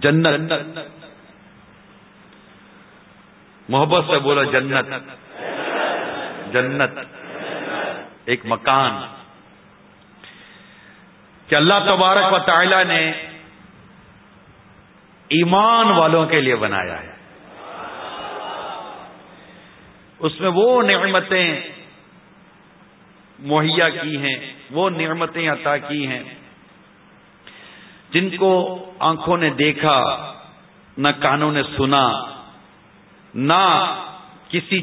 جنت۔ محبت سے بولو جنت۔ جنت۔ ایک مکان۔ کہ اللہ تبارک و تعالی نے ایمان والوں کے لیے بنایا ہے۔ اس میں وہ نعمتیں مہیا کی ہیں، وہ نعمتیں عطا کی ہیں۔ جن کو آنکھوں نے دیکھا، نہ کانوں نے سنا، نہ کسی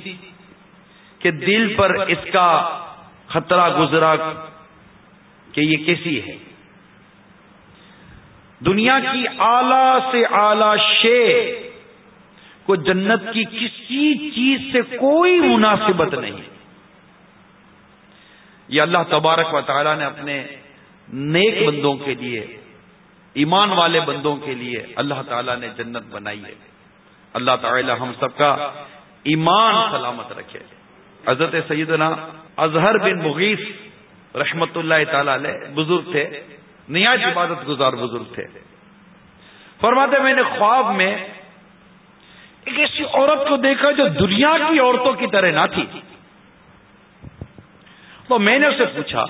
کے دل پر اس کا خطرہ گزرا کہ یہ کیسی ہے۔ دنیا کی اعلی سے اعلی شے کو جنت کی کسی چیز سے کوئی مناسبت نہیں۔ یہ اللہ تبارک و تعالی نے اپنے نیک بندوں کے لیے ایمان والے بندوں کے لیے اللہ تعالی نے جنت بنائی ہے۔ اللہ تعالی ہم سب کا ایمان سلامت رکھے۔ حضرت سیدنا اظہر بن مغیث رحمت اللہ تعالی علیہ بزرگ تھے۔ نیاز عبادت گزار بزرگ تھے۔ فرماتے میں نے خواب میں ایک ایسی عورت کو دیکھا جو دنیا کی عورتوں کی طرح نہ تھی۔ تو میں نے اسے پوچھا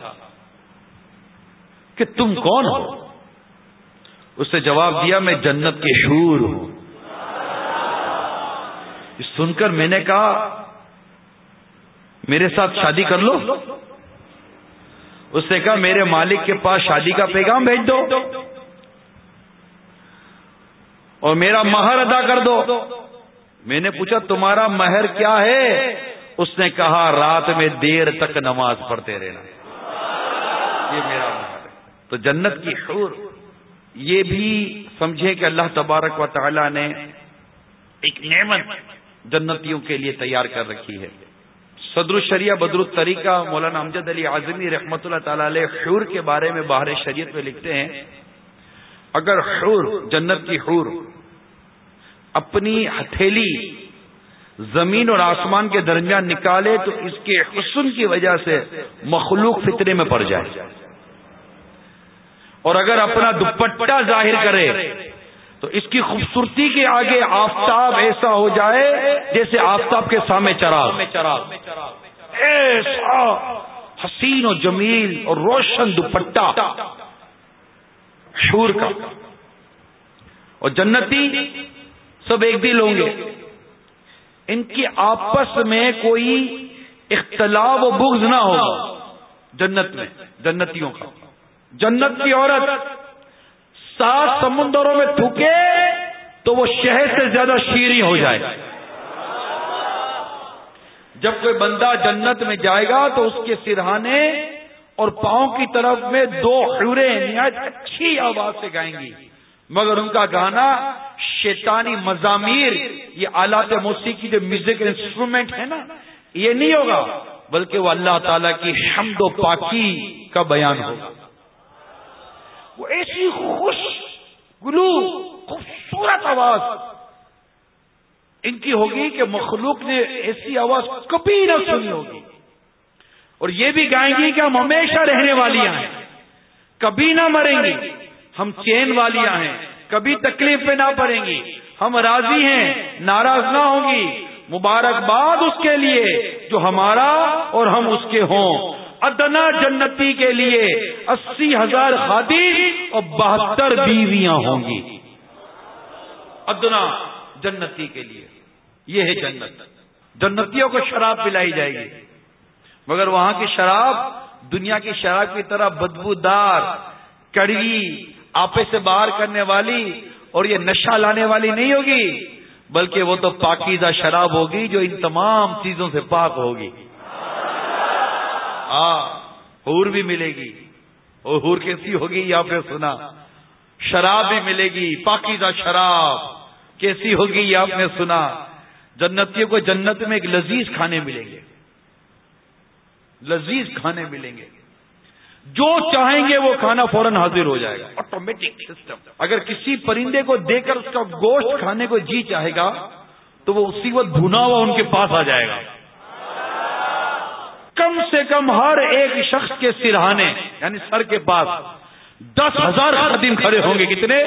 کہ تم کون ہو؟ اس سے جواب دیا، میں جنت کے شور ہوں. سن کر میں نے کہا، میرے ساتھ شادی کر لو. اس نے کہا، میرے مالک کے پاس شادی کا پیغام بھیج دو اور میرا مہر ادا کر دو. میں نے پوچھا، تمہارا مہر کیا ہے؟ اس نے کہا، رات میں دیر تک نماز پڑھتے رہنا. یہ میرا مہر ہے۔ تو جنت کی حور یہ بھی سمجھے کہ اللہ تبارک و تعالی نے ایک نعمت جنتیوں کے لیے تیار کر رکھی ہے۔ صدر الشریعہ بدر الطریقہ مولانا امجد علی اعظمی رحمۃ اللہ تعالی علیہ حور کے بارے میں باہر شریعت میں لکھتے ہیں، اگر حور، جنت کی حور، اپنی ہتھیلی زمین اور آسمان کے درمیان نکالے تو اس کے حسن کی وجہ سے مخلوق فطرے میں پڑ جائے۔ اور اگر اپنا دوپٹہ ظاہر کرے، تو اس کی خوبصورتی کے آگے آفتاب ایسا ہو جائے جیسے آفتاب کے سامنے چراغ۔ ایسا حسین و جمیل اور روشن دوپٹہ شور کا۔ اور جنتی سب ایک دل ہوں گے۔ ان کی آپس میں کوئی اختلاف و بغض نہ ہوگا جنت میں، جنتیوں کا۔ جنت کی عورت سات سمندروں میں تھوکے تو وہ شہر سے زیادہ شیریں ہو جائے۔ جب کوئی بندہ جنت میں جائے گا تو اس کے سرہانے اور پاؤں کی طرف میں دو حوریں نہایت اچھی آواز سے گائیں گی۔ مگر ان کا گانا شیطانی مضامیر، یہ آلات موسیقی جو میوزک انسٹرومنٹ ہے نا، یہ نہیں ہوگا، بلکہ وہ اللہ تعالی کی حمد و پاکی کا بیان ہوگا۔ وہ ایسی خوش گلو خوبصورت آواز۔ ان کی ہوگی کہ مخلوق نے ایسی آواز کبھی نہ سنی ہوگی۔ اور یہ بھی گائیں گی کہ ہم ہمیشہ رہنے والیاں ہیں کبھی نہ مریں گی۔ ہم چین والیاں ہیں کبھی تکلیف پہ نہ پڑیں گی۔ ہم راضی ہیں، ناراض نہ ہوں گی۔ مبارکباد اس کے لیے جو ہمارا اور ہم اس کے ہوں۔ ادنا جنتی کے لیے اسی ہزار خادی اور بہتر بیویاں ہوں گی۔ ادنا جنتی کے لیے۔ یہ ہے جنت۔ جنتیوں کو شراب پلائی جائے گی۔ مگر وہاں کی شراب، دنیا کی شراب کی طرح بدبودار، کڑوی، آپے سے باہر کرنے والی اور یہ نشہ لانے والی نہیں ہوگی، بلکہ وہ تو پاکیزہ شراب ہوگی جو ان تمام چیزوں سے پاک ہوگی۔ ہور بھی ملے گی۔ اور ہور کیسی ہوگی یا پھر سنا؟ شراب بھی ملے گی پاکیزہ شراب۔ کیسی ہوگی یہ آپ نے سنا؟ جنتیوں کو جنت میں ایک لذیذ کھانے ملیں گے۔ لذیذ کھانے ملیں گے۔ جو چاہیں گے وہ کھانا فوراً حاضر ہو جائے گا۔ آٹومیٹک سسٹم اگر کسی پرندے کو دیکھ کر اس کا گوشت کھانے کو جی چاہے گا تو وہ اسی وقت بھنا ہوا ان کے پاس آ جائے گا۔ کم سے کم ہر ایک شخص کے سرہانے یعنی سر کے پاس دس ہزار خادم کھڑے ہوں گے۔ کتنے؟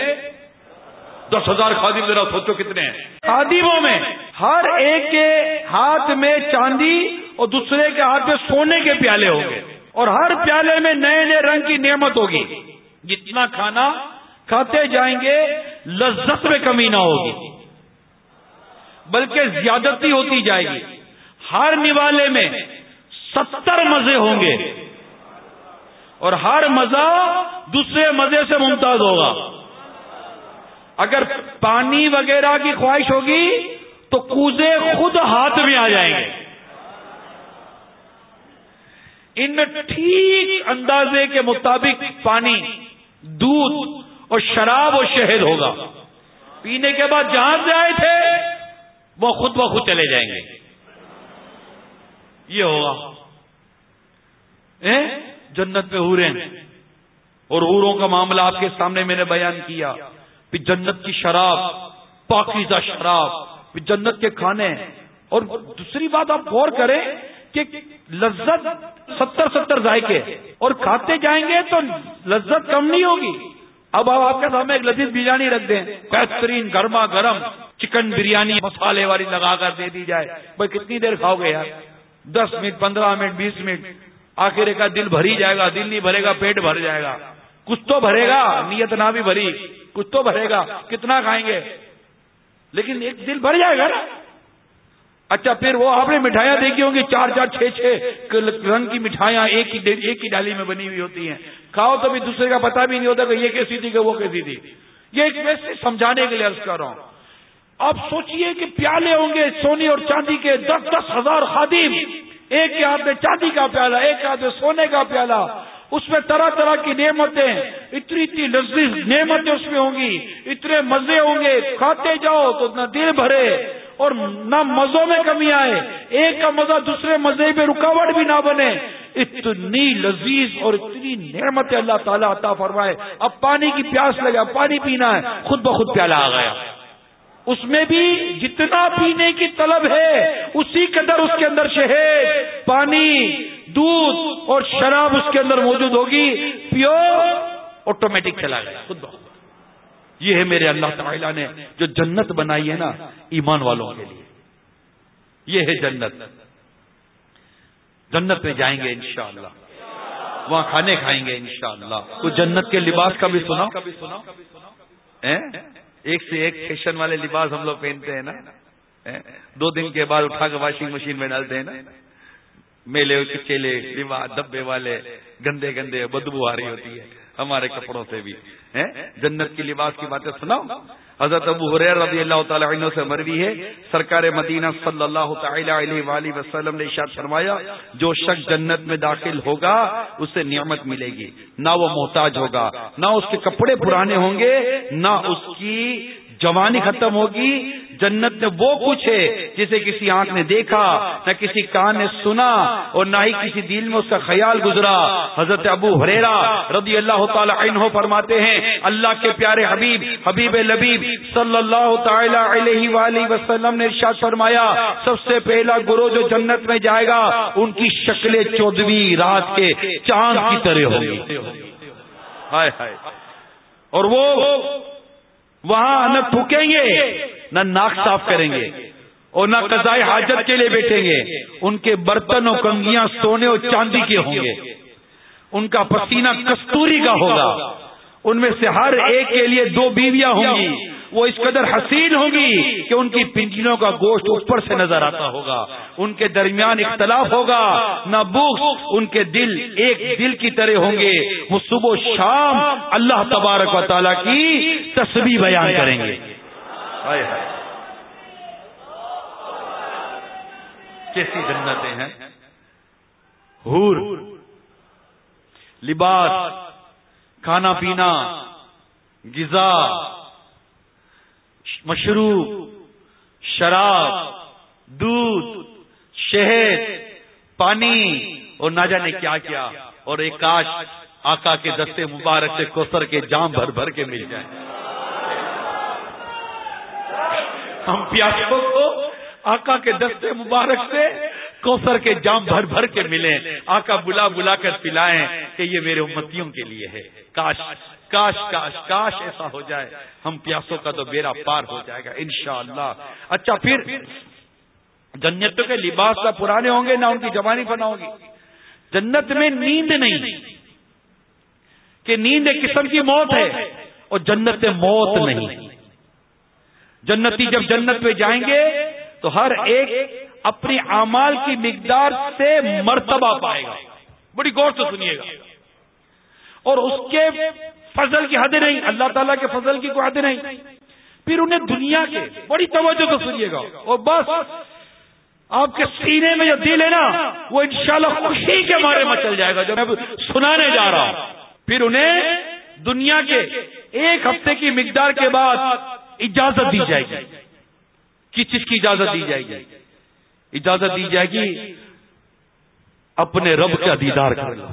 دس ہزار خادم ذرا سوچو کتنے ہیں۔ خادموں میں ہر ایک کے ہاتھ میں چاندی اور دوسرے کے ہاتھ میں سونے کے پیالے ہوں گے۔ اور ہر پیالے میں نئے نئے رنگ کی نعمت ہوگی۔ جتنا کھانا کھاتے جائیں گے، لذت میں کمی نہ ہوگی۔ بلکہ زیادتی ہوتی جائے گی۔ ہر نوالے میں ستر مزے ہوں گے۔ اور ہر مزہ دوسرے مزے سے ممتاز ہوگا۔ اگر پانی وغیرہ کی خواہش ہوگی تو کوزے خود ہاتھ میں آ جائیں گے۔ ان ٹھیک اندازے کے مطابق پانی، دودھ اور شراب اور شہد ہوگا۔ پینے کے بعد جہاں سے آئے تھے، وہ خود بخود چلے جائیں گے۔ یہ ہوگا۔ جنت میں ہورے اور ہوروں کا معاملہ آپ کے سامنے میں نے بیان کیا۔ پھر جنت کی شراب، پاکیزہ شراب، پھر جنت کے کھانے۔ اور دوسری بات آپ غور کریں کہ لذت ستر ستر ذائقے۔ اور کھاتے جائیں گے تو لذت کم نہیں ہوگی۔ اب آپ آپ کے سامنے ایک لذیذ بریانی رکھ دیں۔ بہترین گرما گرم چکن بریانی مسالے والی لگا کر دے دی جائے۔ بھائی کتنی دیر کھاؤ گے یار؟ دس منٹ، پندرہ منٹ، بیس منٹ۔ آخر کا دل بھری جائے گا، دل نہیں بھرے گا، پیٹ بھر جائے گا۔ کچھ تو بھرے گا، نیت نہ بھی بھری۔ کچھ تو بھرے گا، کتنا کھائیں گے؟ لیکن ایک دل بھر جائے گا نا۔ اچھا پھر وہ آپ نے مٹھائیاں دیکھی ہوں گی، چار چار، چھ چھ رنگ کی مٹھائیاں ایک ہی ایک ہی ڈالی میں بنی ہوئی ہوتی ہیں۔ کھاؤ تو بھی دوسرے کا پتا بھی نہیں ہوتا کہ یہ کیسی تھی، کہ وہ کیسی تھی۔ یہ ایک ویسے سمجھانے کے لیے عرض کر رہا ہوں۔ آپ سوچئے کہ پیالے ہوں گے سونی اور چاندی کے دس دس ہزار خادم۔ ایک کے ہاتھ میں چاندی کا پیالہ، ایک کے ہاتھ میں سونے کا پیالہ۔ اس میں طرح طرح کی نعمتیں، اتنی اتنی لذیذ نعمتیں اس میں ہوں گی۔ اتنے مزے ہوں گے۔ کھاتے جاؤ تو اتنا دل بھرے اور نہ مزوں میں کمی آئے۔ ایک کا مزہ دوسرے مزے میں رکاوٹ بھی نہ بنے۔ اتنی لذیذ اور اتنی نعمت اللہ تعالیٰ عطا فرمائے۔ اب پانی کی پیاس لگا، پانی پینا ہے۔ خود بخود پیالہ آ گیا۔ اس میں بھی جتنا پینے کی طلب ہے، اسی قدر اس کے اندر شہد، پانی، دودھ اور شراب اس کے اندر موجود ہوگی۔ پیور آٹومیٹک چلا گیا۔ خود بخود۔ یہ ہے میرے اللہ تعالیٰ نے جو جنت بنائی ہے نا ایمان والوں کے لیے۔ یہ ہے جنت۔ جنت میں جائیں گے انشاءاللہ۔ وہاں کھانے کھائیں گے انشاءاللہ۔ تو جنت کے لباس کا بھی سنا ایک سے ایک فیشن والے لباس ہم لوگ پہنتے ہیں نا؟ دو دن کے بعد اٹھا کے واشنگ مشین میں ڈالتے ہیں نا؟ میلے کچیلے لباس ڈبے والے، گندے گندے، بدبو آ رہی ہوتی ہے۔ ہمارے کپڑوں سے بھی جنت کی لباس کی باتیں سناؤ۔ حضرت ابو حریر رضی اللہ تعالی عنہ سے مروی ہے۔ سرکار مدینہ صلی اللہ تعالی علیہ وآلہ وسلم نے اشارت فرمایا، جو شخص جنت میں داخل ہوگا، اسے نعمت ملے گی۔ نہ وہ محتاج ہوگا، نہ اس کے کپڑے پرانے ہوں گے، نہ اس کی جوانی ختم ہوگی، جنت میں وہ کچھ ہے جسے کسی آنکھ نے دیکھا، نہ کسی کان نے سنا اور نہ ہی کسی دل میں اس کا خیال گزرا۔ حضرت ابو حریرا رضی اللہ تعالی عنہ فرماتے ہیں، اللہ کے پیارے حبیب حبیب لبیب صلی اللہ تعالی علیہ وآلہ وسلم نے ارشاد فرمایا، سب سے پہلا گرو جو جنت میں جائے گا، ان کی شکلیں چودہویں رات کے چاند کی طرح ہوگی اور وہ وہاں نہ تھوکیں گے، نہ ناک صاف کریں گے اور نہ قضائے حاجت کے لیے بیٹھیں گے۔ ان کے برتن اور کنگیاں، سونے اور چاندی کے ہوں گے۔ ان کا پسینہ کستوری کا ہوگا۔ ان میں سے ہر ایک کے لیے دو بیویاں ہوں گی۔ وہ اس قدر حسین ہوگی کہ ان کی پنجلوں کا گوشت اوپر سے نظر آتا ہوگا۔ ان کے درمیان اختلاف ہوگا۔ نہ بخ ان کے دل ایک دل کی طرح ہوں گے۔ وہ صبح و شام اللہ تبارک و تعالیٰ کی تصویر بیان کریں گے۔ کیسی جنتیں ہیں۔ حور، لباس، کھانا پینا، غذا مشروب، شراب، دودھ، شہد، پانی اور نہ جانے کیا کیا اور ایک کاش آقا کے دستے مبارک سے کوسر کے جام بھر بھر کے مل جائیں ہم پیاسوں کو آقا کے دستے مبارک سے کوسر کے جام بھر بھر کے ملیں۔ آقا بلا بلا کر پلائیں۔ کہ یہ میرے امتیوں کے لیے ہے۔ کاش کاش کاش کاش ایسا ہو جائے۔ ہم پیاسوں کا تو بیڑا پار ہو جائے گا، انشاءاللہ۔ اچھا پھر جنتوں کے لباس کا پرانے ہوں گے، نہ ان کی جوانی بنا ہوگی جنت میں نیند نہیں۔ کہ نیند ایک قسم کی موت ہے اور جنت میں موت نہیں۔ جنتی جب جنت میں جائیں گے تو ہر ایک اپنی اعمال کی مقدار سے مرتبہ پائے گا۔ بڑی غور سے سنیے گا۔ اور اس کے فضل کی حد نہیں، اللہ تعالیٰ کے فضل کی کوئی حد نہیں۔ پھر انہیں دنیا کے بڑی توجہ سے سنیے گا۔ اور بس، آپ کے سینے میں جو دل ہے نا، وہ انشاءاللہ خوشی کے مارے میں چل جائے گا۔ جو میں سنانے جا رہا ہوں۔ پھر انہیں دنیا کے ایک ہفتے کی مقدار کے بعد اجازت دی جائے گی۔ کس چیز کی اجازت دی جائے گی؟ اجازت دی جائے گی، اپنے رب کا دیدار کر لو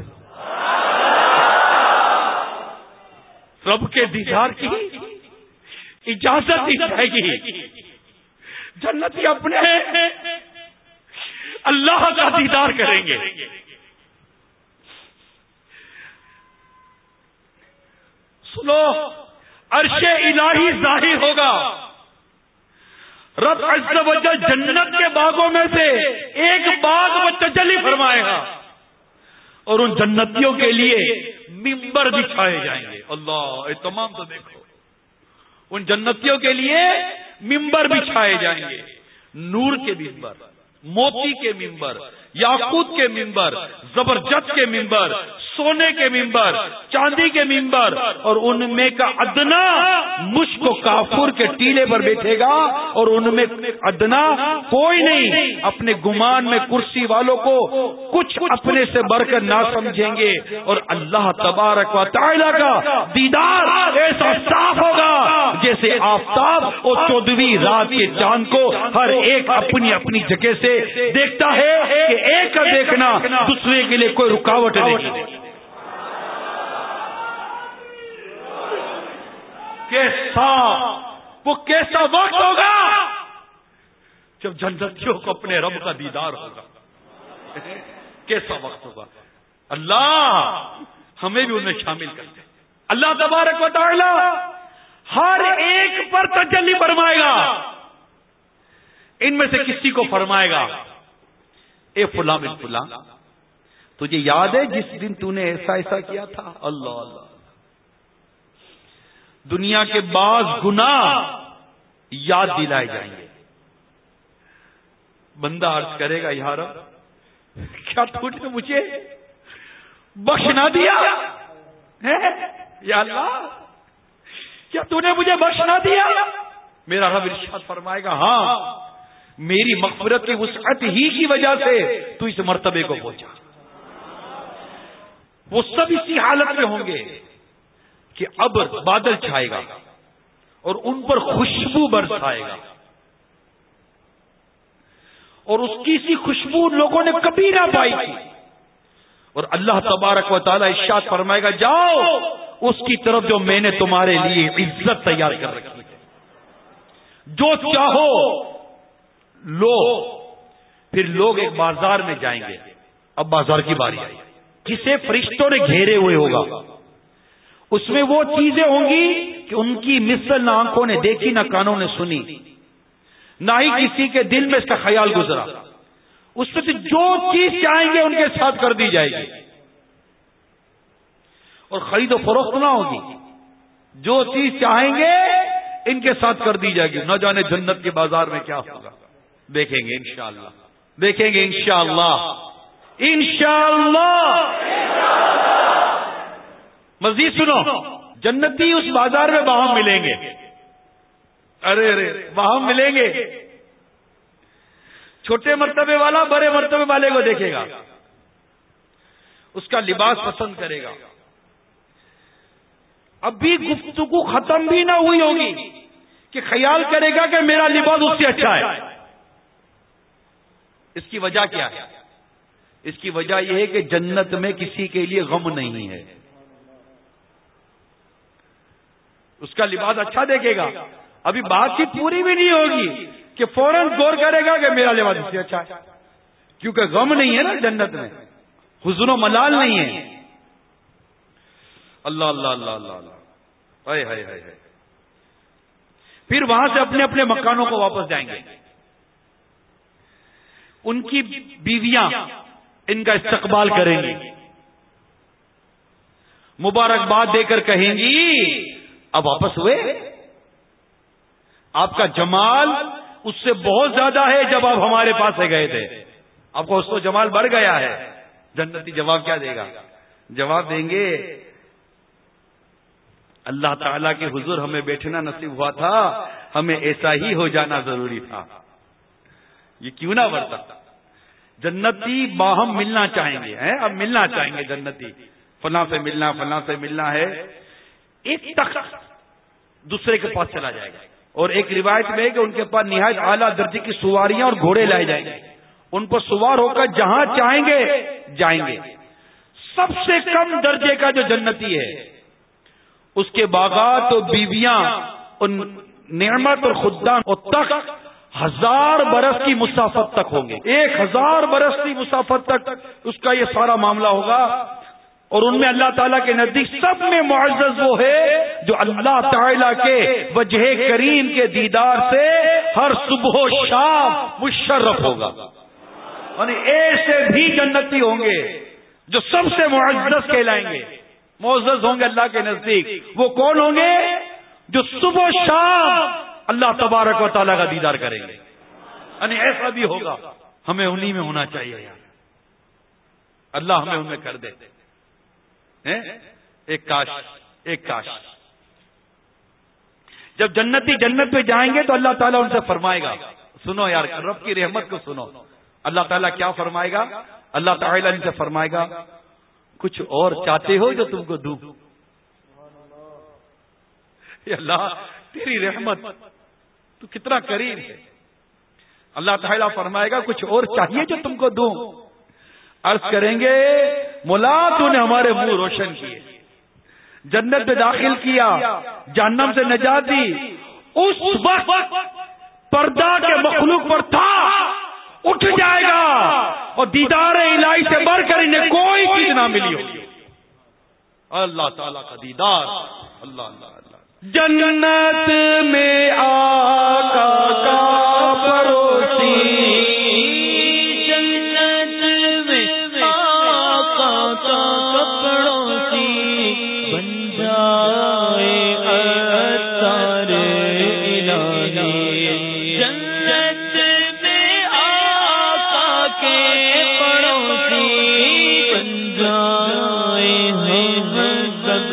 رب کے دیدار کی اجازت دی جائے گی۔ جنتی اپنے اللہ کا دیدار کریں گے۔ سنو، عرش الہی ظاہر ہوگا۔ رب عز و جل جنت کے باغوں میں سے ایک باغ وہ تجلی فرمائے گا اور ان جنتیوں کے لیے ممبر بچھائے جائیں گے۔ اللہ یہ تمام تو دیکھو۔ ان جنتیوں کے لیے ممبر بچھائے جائیں گے۔ نور کے ممبر، موتی کے ممبر، یاقوت کے ممبر زبرجت کے ممبر سونے کے ممبر چاندی کے ممبر اور ان میں کا ادنا مشک کافور کے ٹیلے پر بیٹھے گا، اور ان میں ادنا کوئی نہیں، اپنے گمان میں کرسی والوں کو کچھ اپنے سے بڑھ کر نہ سمجھیں گے، اور اللہ تبارک و تعالی کا دیدار ایسا صاف ہوگا جیسے آفتاب اور چودہویں رات کے چاند کو ہر ایک اپنی اپنی جگہ سے دیکھتا ہے کہ ایک کا دیکھنا دوسرے کے لیے کوئی رکاوٹ نہیں۔ کیسا؟ وہ کیسا وقت ہوگا؟ جب جنتوں کو اپنے رب کا دیدار ہوگا۔ کیسا وقت ہوگا؟ اللہ ہمیں بھی انہیں شامل کرتے اللہ تبارک و تعالی ہر ایک پر تجلی فرمائے گا۔ ان میں سے کسی کو فرمائے گا، اے فلاں بن فلاں، تجھے یاد ہے جس دن تو نے ایسا ایسا کیا تھا؟ اللہ اللہ۔ دنیا کے بعض گنا یاد دلائے جائیں گے۔ بندہ عرض کرے گا، یار، کیا نے مجھے بخش نہ دیا یا اللہ، کیا تو نے مجھے بخش نہ دیا؟ میرا رب ارشاد فرمائے گا ہاں میری مغفرت کی وسعت ہی کی وجہ سے تو اس مرتبے کو پہنچا۔ وہ سب اسی حالت میں ہوں گے۔ کہ اب بادل چھائے گا اور ان پر خوشبو برسائے گا۔ اور اس کی سی خوشبو لوگوں نے کبھی نہ پائی تھی۔ اور اللہ تبارک و تعالیٰ ارشاد فرمائے گا، جاؤ اس کی طرف جو میں نے تمہارے لیے عزت تیار کر رکھی ہے۔ جو چاہو، لو۔ پھر لوگ ایک بازار میں جائیں گے۔ اب بازار کی باری آئی کسے فرشتوں نے گھیرے ہوئے ہوگا۔ اس میں وہ چیزیں ہوں گی کہ ان کی مثل نہ آنکھوں نے دیکھی، نہ کانوں نے سنی۔ نہ ہی کسی کے دل میں اس کا خیال گزرا۔ اس میں سے جو چیز چاہیں گے ان کے ساتھ کر دی جائے گی۔ اور خرید و فروخت نہ ہوگی۔ جو چیز چاہیں گے ان کے ساتھ کر دی جائے گی۔ نہ جانے جنت کے بازار میں کیا ہوگا۔ دیکھیں گے انشاءاللہ۔ دیکھیں گے انشاءاللہ۔ انشاءاللہ۔ مزید سنو، جنتی اس بازار میں وہاں ملیں گے۔ ارے ارے، وہاں ملیں گے۔ چھوٹے مرتبے والا بڑے مرتبے والے کو دیکھے گا۔ اس کا لباس پسند کرے گا۔ ابھی گفتگو ختم بھی نہ ہوئی ہوگی کہ خیال کرے گا کہ میرا لباس اس سے اچھا ہے۔ اس کی وجہ کیا ہے؟ اس کی وجہ یہ ہے کہ جنت میں کسی کے لیے غم نہیں ہے۔ اس کا لباس اچھا دیکھے گا۔ ابھی بات چیت پوری بھی نہیں ہوگی کہ فوراً غور کرے گا کہ میرا لباس اس سے اچھا ہے۔ کیونکہ غم نہیں ہے نا جنت میں۔ حضر و ملال نہیں ہے۔ اللہ اللہ اللہ اللہ اللہ۔ پھر وہاں سے اپنے اپنے مکانوں کو واپس جائیں گے۔ ان کی بیویاں ان کا استقبال کریں گی۔ مبارکباد دے کر کہیں گی اب واپس ہوئے؟ آپ کا جمال اس سے بہت زیادہ ہے جب آپ ہمارے پاس سے گئے تھے۔ آپ کو اس کو جمال بڑھ گیا ہے۔ جنتی جواب کیا دے گا؟ جواب دیں گے، اللہ تعالی کے حضور ہمیں بیٹھنا نصیب ہوا تھا، ہمیں ایسا ہی ہو جانا ضروری تھا۔ یہ کیوں نہ بڑھتا جنتی باہم ملنا چاہیں گے اب ملنا چاہیں گے جنتی۔ فلاں سے ملنا، فلاں سے ملنا ہے۔ ایک تک دوسرے کے پاس چلا جائے گا۔ اور ایک روایت میں کہ ان کے پاس نہایت اعلیٰ درجے کی سواریاں اور گھوڑے لائے جائیں گے۔ ان پر سوار ہو کر جہاں چاہیں گے، جائیں گے۔ سب سے کم درجے کا جو جنتی ہے، اس کے باغات اور بیویاں ان نعمت اور خدام اور تک ہزار برس کی مسافت تک ہوں گے۔ ایک ہزار برس کی مسافت تک اس کا یہ سارا معاملہ ہوگا۔ اور ان میں اللہ تعالیٰ کے نزدیک سب میں معزز وہ ہے جو اللہ تعالیٰ کے وجہ کریم کے دیدار سے ہر صبح و شام مشرف ہوگا۔ یعنی ایسے بھی جنتی ہوں گے جو سب سے معزز کہلائیں گے۔ معزز ہوں گے اللہ کے نزدیک۔ وہ کون ہوں گے؟ جو صبح و شام اللہ تبارک و تعالیٰ کا دیدار کریں گے۔ یعنی ایسا بھی ہوگا۔ ہمیں انہی میں ہونا چاہیے۔ اللہ ہمیں ان میں کر دے۔ ایک کاش ایک کاش۔ جب جنتی جنت پہ جائیں گے تو اللہ تعالیٰ ان سے فرمائے گا، سنو یار، رب کی رحمت کو سنو۔ اللہ تعالیٰ کیا فرمائے گا؟ اللہ تعالیٰ ان سے فرمائے گا، کچھ اور چاہتے ہو جو تم کو دوں۔ اللہ، تیری رحمت تو کتنا قریب ہے۔ اللہ تعالیٰ فرمائے گا، کچھ اور چاہیے جو تم کو دوں۔ عرض کریں گے ملا تو نے ہمارے منہ روشن کیے، جنت میں داخل کیا، جہنم سے نجات دی، اس وقت پردہ کے مخلوق پر تھا، اٹھ جائے گا، اور دیدار الہی سے بڑھ کر انہیں کوئی چیز نہ ملی ہوگی اللہ تعالیٰ کا دیدار۔ اللہ اللہ اللہ۔ جنت میں آقا کا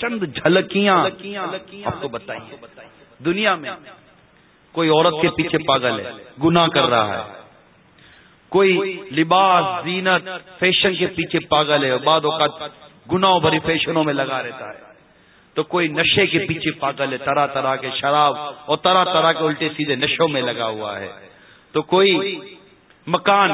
چند جھلکیاں آپ کو بتائیے دنیا میں کوئی عورت کے پیچھے پاگل ہے گناہ کر رہا ہے۔ کوئی لباس زینت فیشن کے پیچھے پاگل ہے بعد اوقات گناہ بھری فیشنوں میں لگا رہتا ہے۔ تو کوئی نشے کے پیچھے پاگل ہے طرح طرح کے شراب اور طرح طرح کے الٹے سیدھے نشوں میں لگا ہوا ہے۔ تو کوئی مکان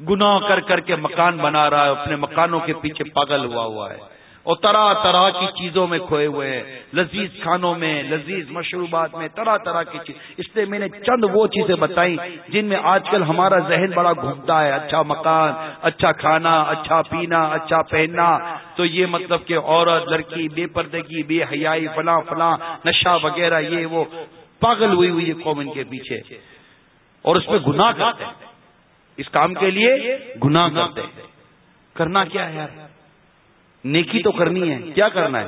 گناہ کر کر کے مکان بنا رہا ہے اپنے مکانوں کے پیچھے پاگل ہوا ہوا ہے۔ اور طرح طرح کی چیزوں میں کھوئے ہوئے ہیں۔ لذیذ کھانوں میں، لذیذ مشروبات میں، طرح طرح کی چیز۔ اس لیے میں نے چند وہ چیزیں بتائی جن میں آج کل ہمارا ذہن بڑا گھومتا ہے۔ اچھا مکان اچھا کھانا اچھا پینا اچھا پہننا۔ تو یہ مطلب کہ عورت، لڑکی، بے پردگی، بے حیائی، فلاں فلاں، نشہ وغیرہ، یہ وہ پاگل ہوئی ہوئی قوم ان کے پیچھے۔ اور اس میں گناہ کرتے ہیں۔ اس کام کے لیے گناہ کرتے ہیں۔ کرنا کیا ہے یار؟ نیکی تو کرنی ہے۔ کیا کرنا ہے؟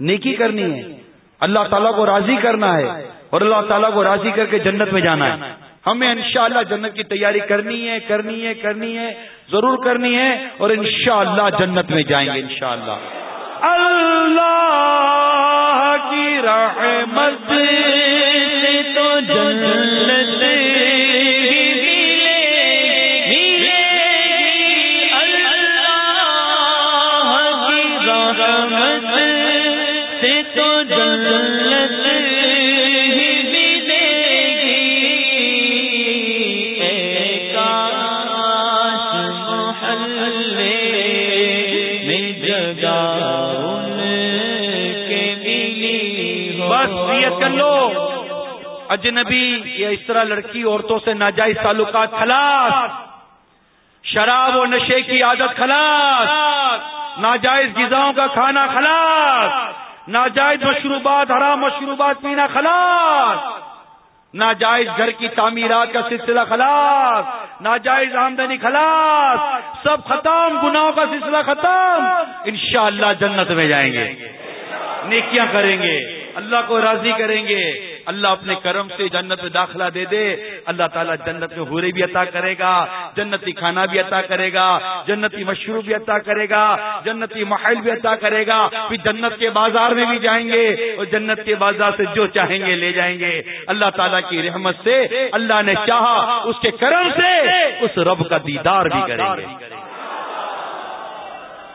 نیکی کرنی ہے۔ اللہ تعالیٰ کو راضی کرنا ہے اور اللہ تعالیٰ کو راضی کر کے جنت میں جانا ہے۔ ہمیں انشاءاللہ جنت کی تیاری کرنی ہے کرنی ہے کرنی ہے ضرور کرنی ہے اور انشاءاللہ جنت میں جائیں گے انشاءاللہ۔ اللہ کی رحمت تو جنت سے تو جنت ہی ملے گی۔ اے کاش محلے میں جگہ ان کے ملی بس نیت کر لو۔ اجنبی یا اس طرح لڑکی عورتوں سے ناجائز تعلقات، خلاص۔ شراب و نشے کی عادت، خلاص۔ ناجائز غذاؤں کا کھانا، خلاص۔ ناجائز مشروبات، حرام مشروبات پینا خلاص. ناجائز گھر کی تعمیرات کا سلسلہ خلاص. ناجائز آمدنی خلاص. سب ختم، گناہوں کا سلسلہ ختم. انشاءاللہ جنت میں جائیں گے۔ نیکیاں کریں گے۔ اللہ کو راضی کریں گے۔ اللہ اپنے کرم سے جنت میں داخلہ دے دے۔ اللہ تعالیٰ جنت میں ہورے بھی عطا کرے گا، جنتی کھانا بھی عطا کرے گا، جنتی مشروب بھی عطا کرے گا، جنتی محل بھی عطا کرے گا۔ پھر جنت کے بازار میں بھی جائیں گے اور جنت کے بازار سے جو چاہیں گے لے جائیں گے۔ اللہ تعالیٰ کی رحمت سے اللہ نے چاہا اس کے کرم سے اس رب کا دیدار بھی کریں گے۔